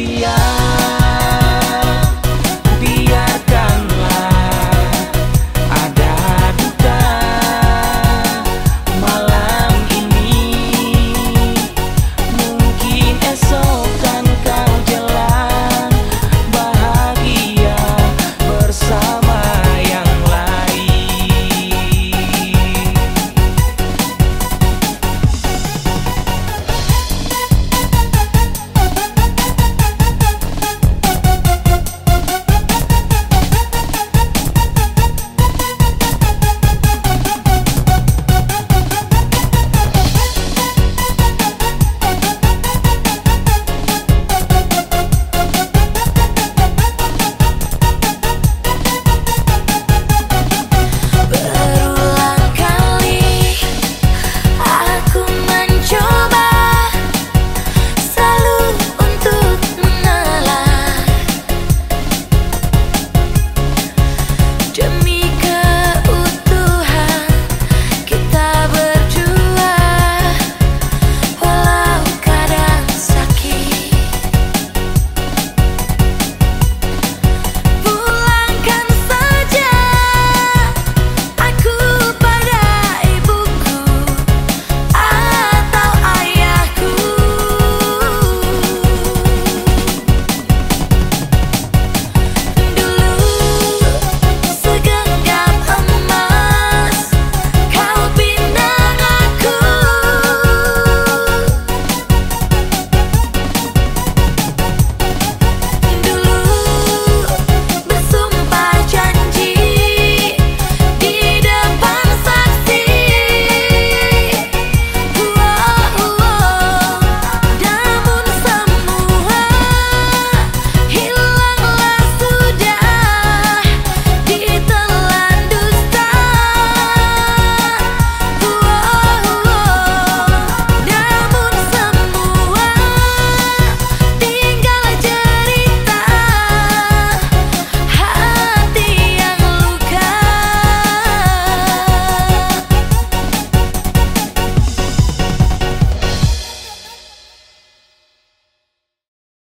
Yeah.